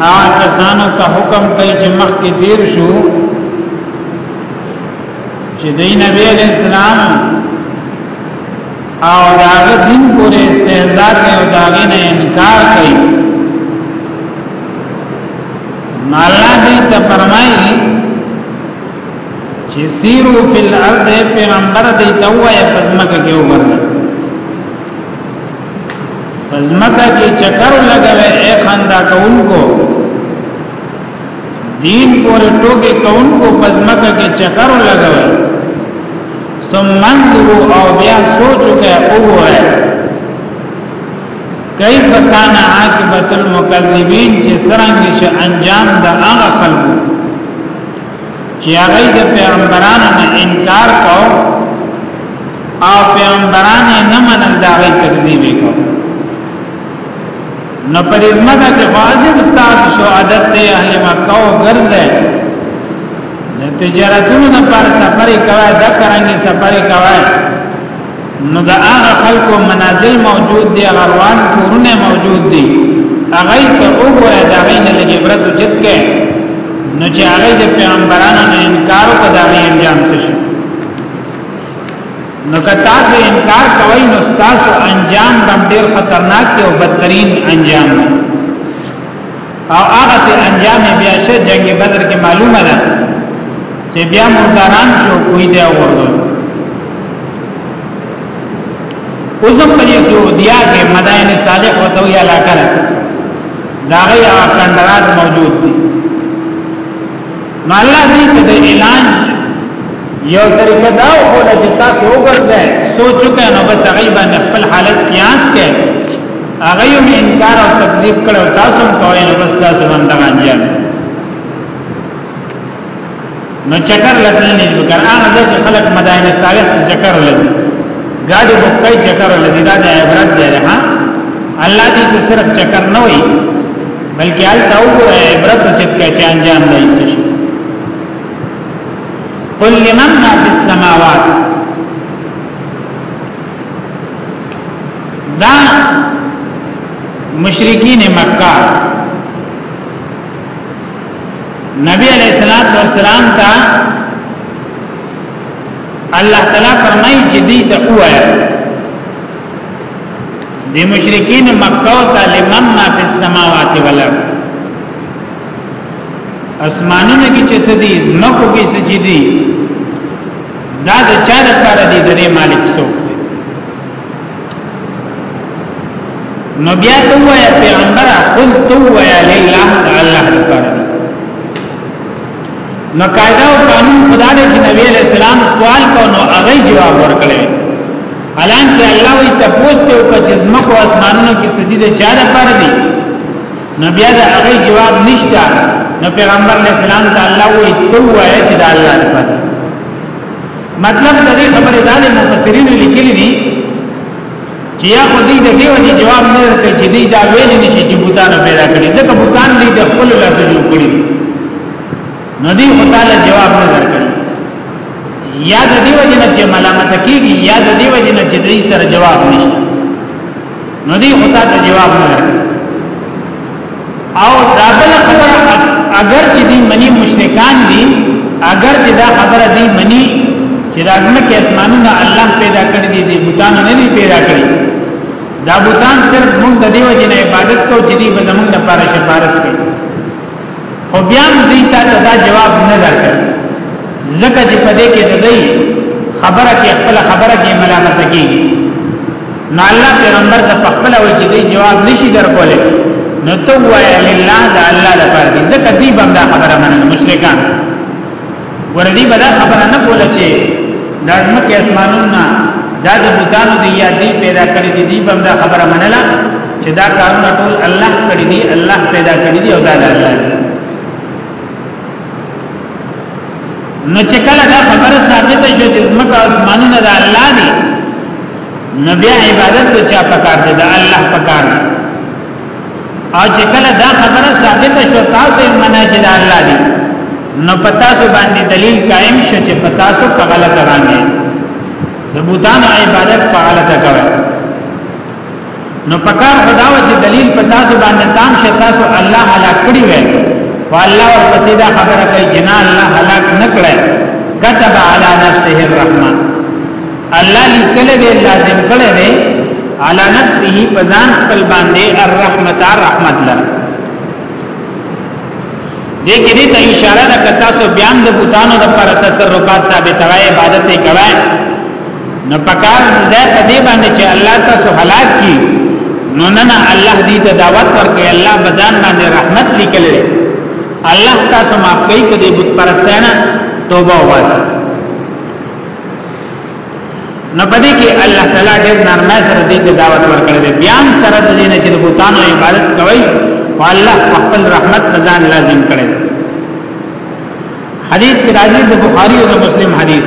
هغه کسانو ته حکم کوي چې مخکې تیر شو چې د نبی اسلام او داغه دین پورې استهزاء کوي او داغه نه انکار کوي الله دې ته فرمایي چې سیرو فی الارض پیغمبر دې ته وایي پزماکه کې وګرځي پزمکه کې چکر لګوي اے خندا کوونکو دین پورې ټوګه کوونکو پزمکه کې چکر لګوي ثم منظرو او بیا سوچو کې وګوره کیف کان عاقبت المکذبین چې سرنګ شي انجام د هغه خلکو چې هغه د پیغمبرانو نه انکار کو او پیغمبران یې نه منل دا غي تکذیب کو نو پر ازمه دا چې فاضل استاد شو عادت ته اهل مکه او ګرځه د تجارتونو لپاره سفر کوي دا کرانګي سفر کوي نو دا هغه خلکو منازل موجود دي هغه روان کورونه موجود دي هغه ته وګوره دا غي نه لګي برت جت کې نو چې هغه د پیغمبرانو نه انکار په دا غي انجام څه شي نو که تاسو انکار کوئ نو تاسو انجام باندې خطرناک او بدترین انجام دی او هغه سي انجام بیا شه جنگ بدر کې معلومه ده چې بیا مرداران شو کوی دی ورغلو اوسم په دې سعودیا کې مدائن صالح وته یا لا کړه دا غي اکندرات موجود دي نو الله دې ته د اعلان یو طریقه دا وکړه چې تاسو وګرځئ سوچ وکړئ نو بس هغه باندې خپل حالت قیاس کړئ هغه یو انکار او تکذیب کړو تاسو هم کوی نو بس تاسو هم دا انجام نو چکر لته نه وکړ هغه ځکه خلک مدائن صالح چکر لږي ګاډي بوکای چکر لږي دا د عبرت ځای ها الله دې صرف چکر نه وي بلکې حال تاو ګره عبرت چت کې چې انجام دی څه شي قل لمن ما فی السماوات دا مشرکین مکه نبی علیہ الصلوۃ والسلام ته الله تعالی فرمایي چې دې ته وایا د مشرکین مکه او طالبان ما په سماوات ولر اسمانونو کې چې سدي زمکو کې سجدي دا د چا لپاره دی د مالک څوک دی نو بیا ته وایا پیغمبر قل تو وایا لله الله لپاره نو قاعده او قانون خدای د نبی علیہ السلام سوال کو نو هغه جواب ورکړي حالان کې الله وي تپوس ته او که جسمه کو اسمانونو کې سدي د چا د پر دي نو بیا د هغه جواب نشته نو پیغمبر علیہ السلام ته الله وي تو وای چې د الله د پر مطلب د دې خبره د عالم مفسرین لیکلي دي چې یا خو دې د دې وجه جواب نه ورکړي چې دې دا ویل نشي چې بوتان پیدا کړي ځکه بوتان دې د خپل لاسو جوړ کړی نو دی خو تعالی جواب نه درکړي یا د دې وجه نه چې ملامت کیږي یا د دې وجه نه چې دې سره جواب نشته نو دی خو تعالی جواب نه درکړي او دا بل خبره اگر چې دی منی مشرکان دي اگر چې دا خبره دی منی چې رازمه کې اسمانونه الله پیدا کړی دي دي بوتان نه دي پیدا کړی دا بوتان صرف موږ د دیو جن عبادت کو چې دی به زموږ لپاره شفارس کوي خو بیا هم دوی ته دا جواب نه درکړ ځکه چې په دې کې د دوی خبره کې خپل خبره کې ملامت کیږي نو الله پیغمبر ته خپل وایي چې دوی جواب نشي درکولای نو تو وایي لله د الله لپاره ځکه دوی باندې خبره منل مشرکان وردی بدا خبره نه کوله چې دا ځمکه اسمانونه دا د بوتانو دی یا دی پیدا کړی دی دی بم دا خبره منله چې دا کارونه ټول الله کړی دی الله پیدا کړی دی او دا د الله دی نو چې کله دا خبره ثابته شو چې ځمکه اسمانونه د الله دی نو بیا عبادت ته چا پکار دی د الله پکار دی او چې کله دا خبره ثابت شو تاسو یې منئ چې دا الله دی نو پتا سو باندې دلیل قائم شو چې پتا سو په غلط باندې د بوتان عبادت په غلطه کوي نو پکار خدا و چې دلیل پتا سو باندې تام شي تاسو الله هلاک کړی وي او الله ورپسې دا خبره کوي چې نه الله هلاک نه کړی كتب على نفسه الرحمه الله لیکل دی لازم کړی دی علی نفسه فزان خپل باندې الرحمت رحمت لر دې کې دې ته اشاره ده کتا سو بیان د بوتانو د پر تصرفات ثابت راي عبادت کوي نو پکار دې ته دې باندې چې الله تاسو هلاک کی نو نه نه الله دې ته دعوت ورکړي الله بزان باندې رحمت لیکل لري الله تاسو معاف کوي کدي بت پرستانه توبه واسه نو پدې کې الله تعالی ډېر نرمه سره دې ته دعوت ورکړي بیا سره د دې نه چې بوتانو عبادت کوي او الله خپل رحمت مزان لازم کړي حدیث کې راځي د بخاری او د مسلم حدیث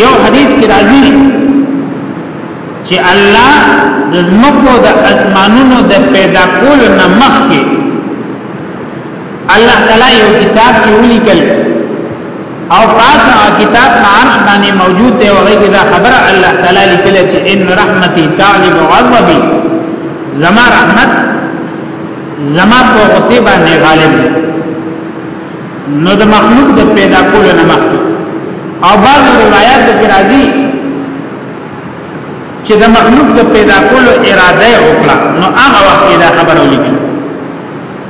یو حدیث کې راځي چې الله د زمکو د اسمانونو د پیدا کولو نه مخکې الله تعالی یو کتاب کې ولیکل او پاس او کتاب معرش باندې موجود دی او هغه دا خبره الله تعالی لیکل چې ان رحمتي تعلب غضبي زما رحمت زما په غصه باندې غالب دی نو د مخلوق د پیدا کولو نه مخکې او بعض روایت کې راځي چې د مخلوق د پیدا کولو اراده وکړه نو هغه وخت دا خبره ولیکل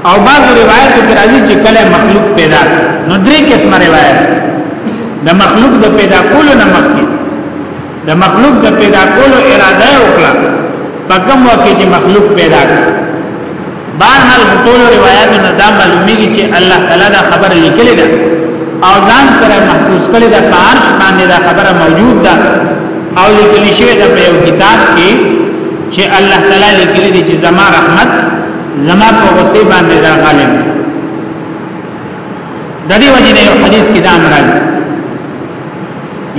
او بعضو روایتو کې راځي چې کله مخلوق پیدا نو درې قسمه روایت د مخلوق د پیدا کولو نه مخکې د مخلوق د پیدا کولو اراده وکړه په کوم وخت چې مخلوق پیدا کړ بهرحال ټول روایتو نه دا معلومیږي چې الله تعالی دا خبر لیکلې ده او ځان سره محفوظ کړی ده په عرش باندې دا خبره موجود ده او لیکل شوی ده په یو کتاب کې چې الله تعالی لیکلي دي چې زما رحمت زما په غصه باندې دا غالب د دې وجه نه یو حدیث کې دا امر راځي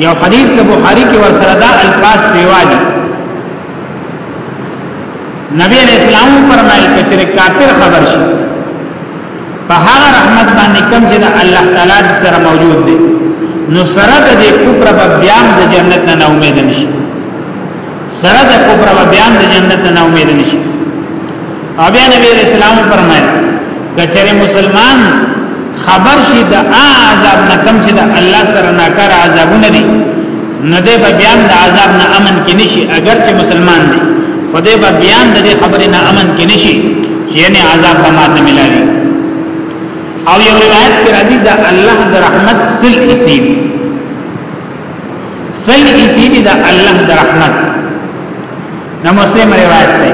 یو حدیث د بخاری کې ورسره دا الفاظ سیوا دي نبی علیہ السلام فرمایي چې کافر خبر شي په هغه رحمت باندې کوم چې الله تعالی سره موجود دی نو سره د دې کوپر په بیان د جنت نه امید نشي سره د کفر و بیان د جنت نه امید نشي او بیا نبی رسول الله فرمایي کچره مسلمان خبر شي د عذاب نه کم چې د الله سره ناکاره عذابونه دي نه دی به بیان د عذاب نه امن کې نشي اگر چې مسلمان دی خو دی به بیان د خبرې نه امن کې نشي یعنی عذاب به ماته ملایي او یو روایت کې راځي د الله د رحمت سل حسین سل اسی دی دا الله دا رحمت دا مسلم روایت دی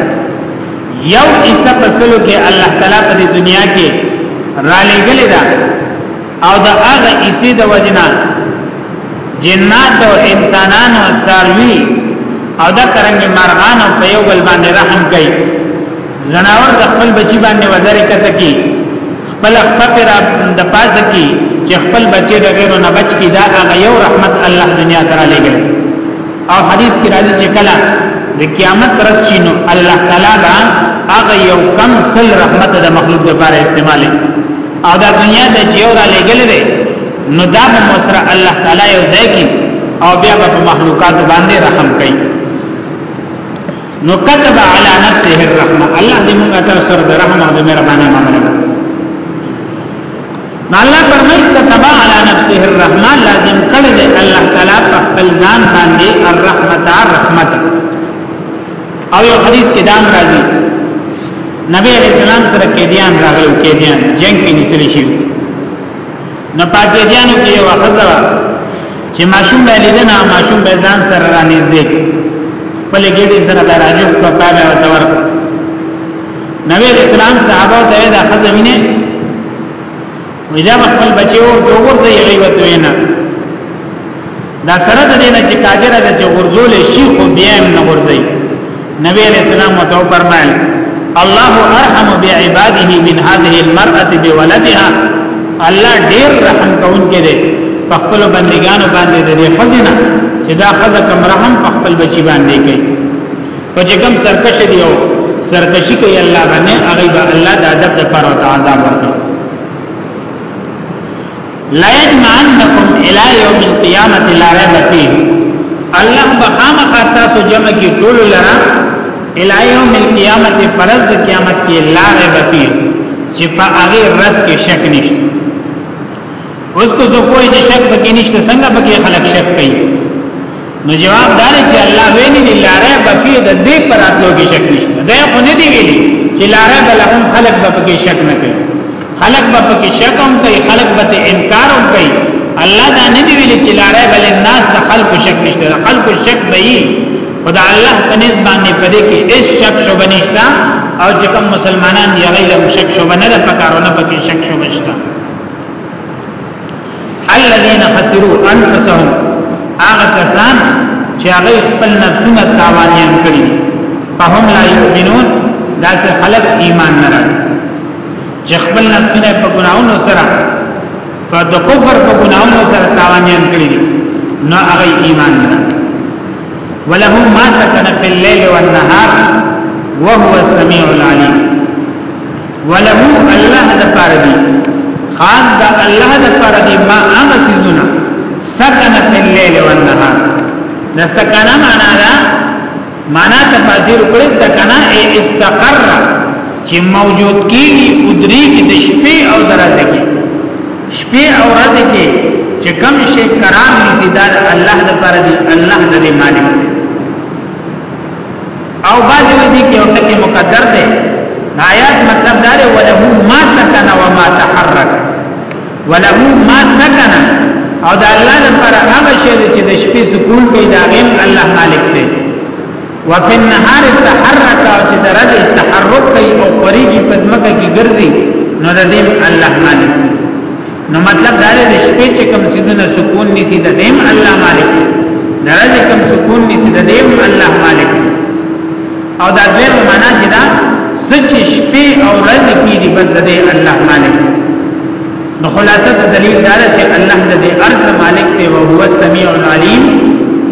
یو ایسا پسلو کې الله تعالی په دنیا کې را لګلې دا او دا هغه ایسی د وجنا جنات او انسانانو ساروی او دا کرنګ مرغان او په یو بل باندې رحم کوي زناور د خپل بچی باندې وزر کته کی بل خپل را د پاز کی چې خپل بچی د غیرو نه بچ کی دا هغه یو رحمت الله دنیا ته را لګل او حدیث کې راځي چې کله د قیامت ورځ شینو الله تعالی با هغه یو کم سل رحمت د مخلوق لپاره استعمال او دا دنیا د جیو را لګل دی نو دا موسره الله تعالی یو ځای کی او بیا په مخلوقات باندې رحم کوي نو كتب على نفسه الرحمه الله دې موږ ته سر د رحم او د مهرباني معاملې نو الله فرمایي كتب على نفسه الرحمه لازم کړی دی الله تعالی په خپل ځان باندې الرحمت الرحمت او یو حدیث کې دام راځي نبی علیہ السلام سره کېدیان راغلو کېدیان جنگ کې نسلی شي نه پاتې دیانو کې یو خزه چې ماشوم به لیدنه ماشوم به ځان سره را نږدې په لګېدې سره به راځو په پاله او تور نبی اسلام صحابه ته دا خزه ویني ویلا خپل بچیو دوور ته یې غیبت وینا دا سره د دې نه چې قادر ده چې ورزول شي خو بیا هم نه ورځي نبی علیہ السلام تو فرمایل الله ارحم بعباده من هذه المرأه بولدها الله ډیر رحم کوونکی دی په خپل بندګانو باندې دی خزینه چې دا خزه کم رحم په خپل بچی باندې کوي او چې کم سرکش دی او سرکشی کوي الله باندې هغه به الله د ادب لپاره عذاب ورکړي لا يجمعنكم الى يوم القيامه لا ريب فيه الله بخامه تاسو جمع کی ټول لرا الى يوم القيامه پرز د قیامت کې لا ريب فيه چې په هغه رس کې شک نشته اوس کو زه کوی چې شک پکې نشته څنګه پکې خلک شک کوي نو جواب دار چې الله ویلي دي لاره بکی د دې پراتلو کې شک نشته دا خو نه دی ویلي چې لاره بلهم خلق به پکې شک نه کوي خلق به پکې شک هم کوي خلق به انکار هم کوي الله دا نه دی ویلي چې لاره بل الناس د خلق شک نشته د خلق شک به یي خدا الله په نس باندې پدې کې هیڅ شک شوبه نشته او چې کوم مسلمانان دی هغه له شک شوبه نه ده پکارونه پکې شک شوبه نشته الذين خسروا انفسهم هغه کسان چې هغه خپل نفسونه تاوانيان کړی فهم لا يؤمنون دا سه خلق ایمان نه راځي چې خپل نفسونه په ګناونو سره فد کفر په ګناونو سره تاوانيان کړی نو هغه ایمان نه راځي ولهم ما سكن في الليل والنهار وهو السميع العليم ولهو الله د پاره دی خاص د الله د پاره دی ما هغه سيزونه سکن فی الليل والنهار د سکن معنا دا معنا تفاسیر کړي سکن ای استقر چې موجود کیږي ادری کې د شپې او درځ کې شپې او ورځ کې چې کم شي قرار نيسي دا الله د پاره دی الله د مالک دی او بعض وی دي کې او ټکی مقدر دی آیات مطلب دا دی وله ما سکن و ما تحرک وله ما سکن او دا الله لپاره هغه شی چې د شپې سکون کوي دا غیم الله مالک دی وفي النهار تحرک او چې د رد تحرک کوي او قریږي پزمکه کې ګرځي نو د دې الله مالک دی نو مطلب دا دی شپې چې کوم سيزونه سکون نيسي د دیم الله مالک درځ کوم سکون نيسي د دیم الله مالک او دا دویم معنا چې دا سچ شپې او ورځ کې دی بس د الله مالک نو خلاصه دلیل دا چې الله د ارز مالک دی او هو السميع العليم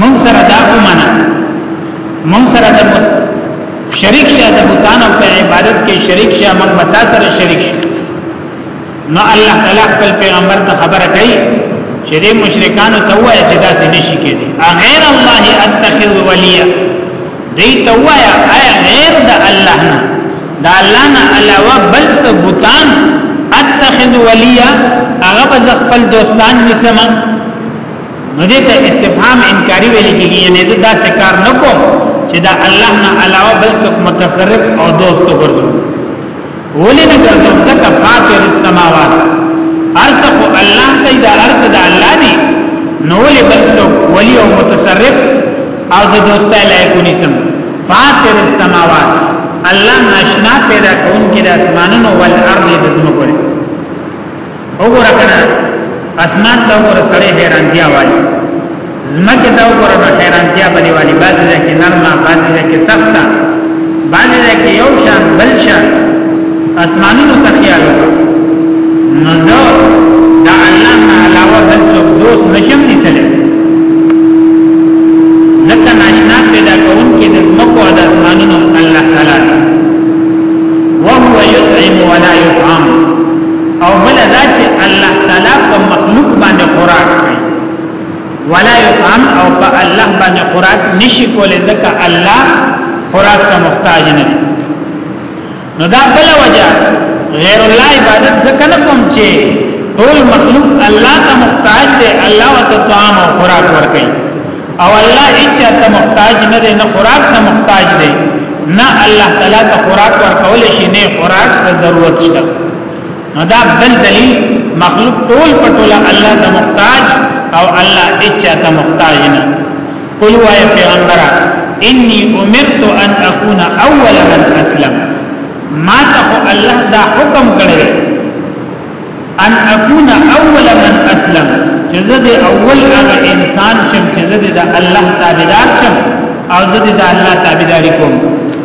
مونږ سره دا ومنه مونږ سره د شریک شه د بوتانو په عبادت کې شریک شه مونږ به تاسو سره شریک شه نو الله تعالی خپل پیغمبر ته خبره کوي چې دې مشرکانو ته وایي چې دا څه نشي کېدی غیر الله اتخذ ولیا دې ته وایي غیر د الله نه د الله نه علاوه بل څه بوتان اتخذ ولیا هغه به خپل دوستان نسمه نو دې ته استفهام انکاری ویل کیږي یعنی زه دا سکار نکوم چې دا الله نه علاوه بل څوک متصرف او دوست وګرځو ولې نه ګرځم ځکه فاطر السماوات ارزق الله کوي دا ارزق د الله دی نو ولې بل څوک ولی او متصرف او د دوستای لایق ونیسم فاطر السماوات الله ناشنا پیدا کون کې د اسمانونو والارض د زمکو وګوره کنه اسمان ته وګوره سړی حیرانتیا وایي زمکه ته وګوره نو حیرانتیا باندې وایي بعضې ځای کې نرمه بعضې ځای کې سخته بعضې ځای کې یو شان بل شان اسمانونو ته خیال وکړه نو زه د الله نه علاوه بل څوک دوست نشم نیسلی ځکه ناشنا پیدا کوونکی د زمکو او د اسمانونو الله تعالی وهو يطعم ولا يطعم او بل دا چې الله تعالی په مخلوق باندې خوراک کوي ولا يطعم او په الله باندې خوراک نشي کولای ځکه الله خوراک ته محتاج نه دی نو دا بل وجه غیر الله عبادت ځکه نه کوم چې ټول مخلوق الله ته محتاج دی الله وته طعام او خوراک ورکړي او الله هیڅ ته محتاج نه دی نه خوراک ته محتاج دی نه الله تعالی ته خوراک ورکول شي نه خوراک ته ضرورت شته نو دا بل دلیل مخلوق ټول په ټول الله ته محتاج او الله اچا ته محتاج نه قل وای پیغمبر انی امرت ان اكون اول من اسلم ما ته الله دا حکم کړی ان اكون اول من اسلم چې زه د اول هغه انسان شم چې زه د الله تابعدار شم او زه د الله تابعداري کوم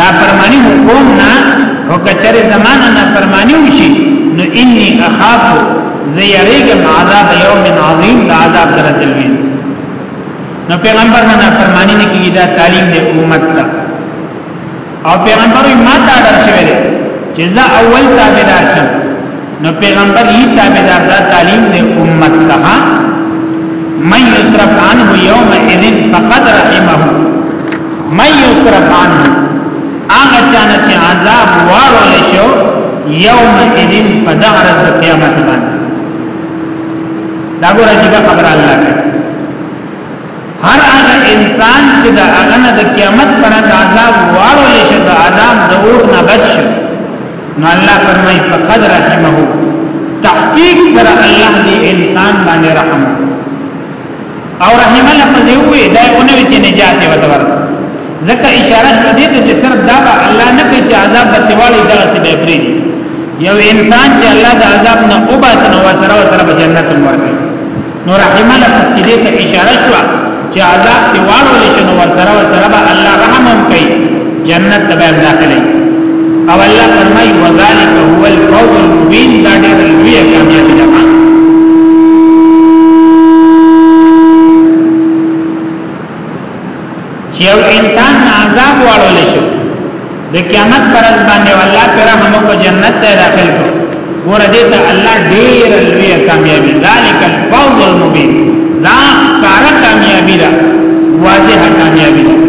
نافرمانی حکوم نه او کچر زمانه نافرمانی وشي نو انی اخاف زیریګم عذاب یوم عظیم دا عذاب درځلوي نو پیغمبر نه نافرمانی نه کیږي دا تعلیم دی امت ته او پیغمبر ما ته درشوي چې زه اول تابعدار شم نو پیغمبر یی تابعدار دا تعلیم دی امت ته من یصرف عنه یوم اذن فقد رحمه من یصرف عنه هغه چانه چې عذاب وارول شو یوم اذن فدعرز د قیامت باندې دا ګوره چې خبر الله کوي هر هغه انسان چې د هغه د قیامت پر عذاب وارول شي د عذاب د اور نه بچ شي نو الله فرمای فقد رحمه تحقیق سره الله دی انسان باندې رحم او رحم الله پزې وې دا اونوي چې نجات ورته ځکه اشاره شوه دې ته چې صرف دا به الله نه کوي چې عذاب به تیوالي دغه څه به پرې یو انسان چې الله د عذاب نه وباسنه وسره وسره په جنت ورکړي نو رحمه لفظ کې دې ته اشاره شو چې عذاب ته واړو لشي نو ورسره ورسره به الله رحم هم کوي جنت ته به داخلي او الله فرمایي وذالک هو الفوز المبین دا ډېر لوی کامیابی ده چې یو انسان عذاب واړو لشي د قیامت پر ورځ باندې الله پر رحم او جنت ته داخل کړ ګور دې ته الله ډېر لوی کامیابی ذالک الفوز المبین دا کار کامیابی ده واضح کامیابی ده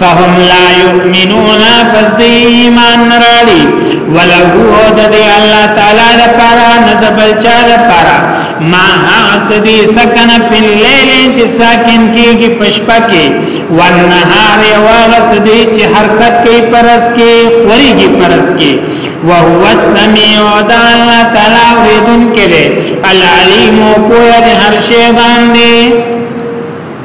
فهم لا یؤمنون پس دی ایمان نراړي ولو هو د دی الله تعالی لپاره نه د بلچا لپاره ما حسدی سکن فی اللیل چې ساکن کیږي پشپا کې والنهار واغسدی چې حرکت کوي پرس کې خوريږي پرس کې وهو السميع د الله تعالی اوریدونکو دی العلیم او پوهه د هر شی باندې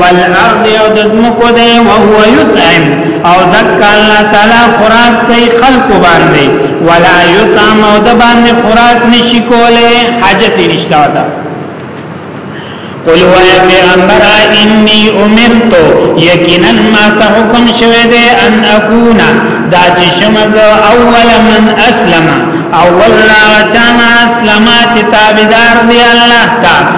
والارض او د زمکو دی او هو یطعم او ذک الله تعالی خوراک کوي خلق باندې ولا یطعم او د باندې خوراک نشي کوله حاجت نشته وتا قل هو یا پیغمبر انی امرت یقینا ما ته حکم شوه دی ان اكونا دا چې شمز اول من اسلم اول لا چانا اسلمات تابدار دی الله تا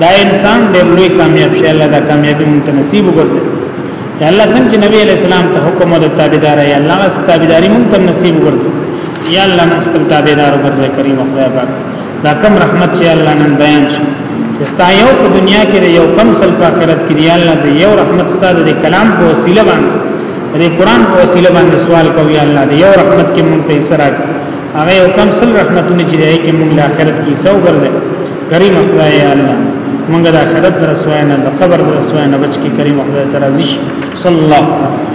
دا انسان ډېر لوی کامیاب شي الله دا کامیابی مونږ ته نصیب وګرځي یا الله څنګه چې نبی علیہ السلام ته حکم او تابعدار یا الله غس تابعداري مونږ ته نصیب وګرځي یا الله مونږ خپل تابعدار وګرځي کریم خدای پاک دا کم رحمت چې الله نن بیان شي ستا یو په دنیا کې یو کم سل په آخرت کې دی الله دې یو رحمت ستا دې کلام په وسیله باندې دې قران په وسیله باندې سوال کوي الله دې یو رحمت کې مونږ ته سره هغه یو کم سل رحمتونه چې دې کې مونږ له آخرت کې سو ګرځي کریم خدای الله مونږ د آخرت رسوای نه د قبر رسوای نه بچ کی کریم خدای ترازی صلی الله علیه